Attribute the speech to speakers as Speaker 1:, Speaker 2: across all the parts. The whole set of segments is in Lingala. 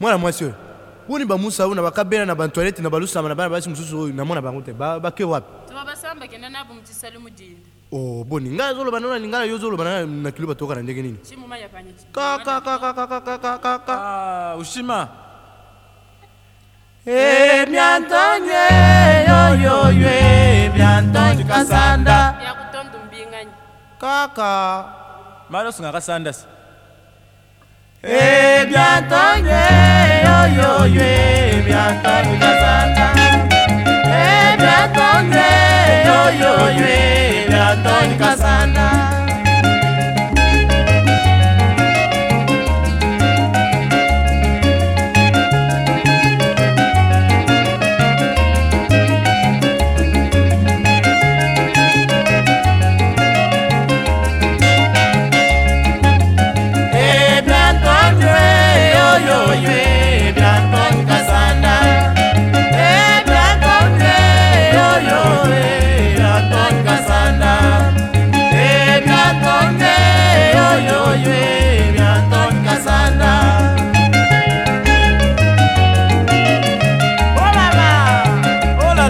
Speaker 1: mwana mwasi oyo woni bamusa oyo na bakabela na bantoilette na balusama na bana basi mosusu oyo namona bango te bake wapi o oh, boni ngai azoloba nao nalingana yo ozoloba na kilo batoka na ndenge nini ushima ebyantonye yoyoyo ebyantonye eh, kasanda kaka malosonga kasanda si eh, ebyanta oyue mi akpa mi kasa.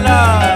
Speaker 1: love.